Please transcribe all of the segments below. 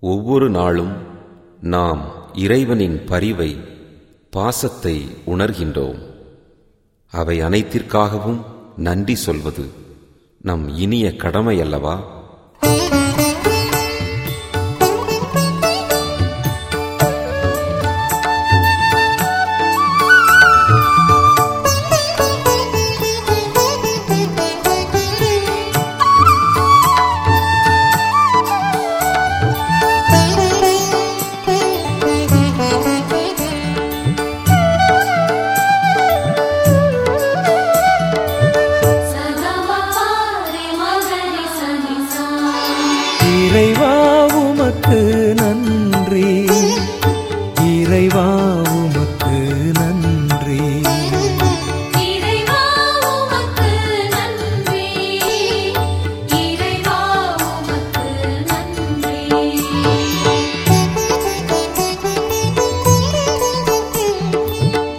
ஒவ்வொரு நாளும் நாம் இறைவனின் பரிவை பாசத்தை உணர்கின்றோம். அவை அனைத்திற்காகவும் நன்றி சொல்வது நம் இனிய கடமை அல்லவா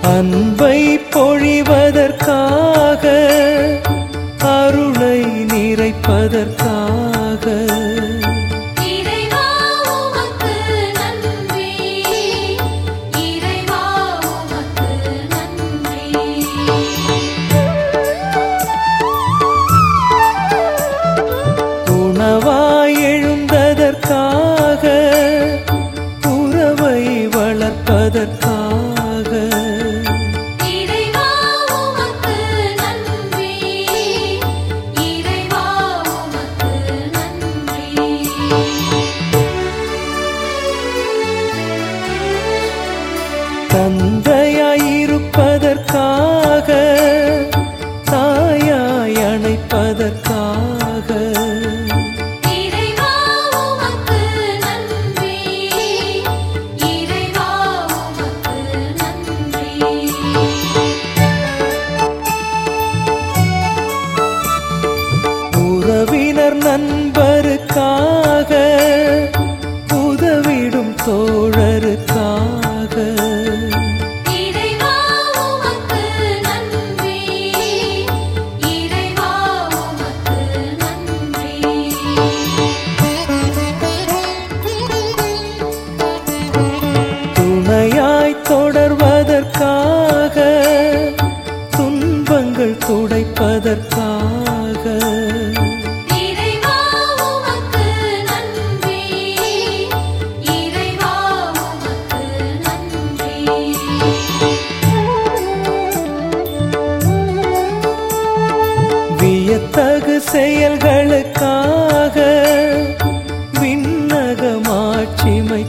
அன்பை பொழிவதற்காக அருளை நிறைப்பதற்காக. தந்தையாயிருப்பதற்காக தாயாய் அணைப்பதற்காக. உறவினர் நண்பருக்கா வியத்தகு செயல்களுக்காக விண்ணக விண்ணகமாட்சிமை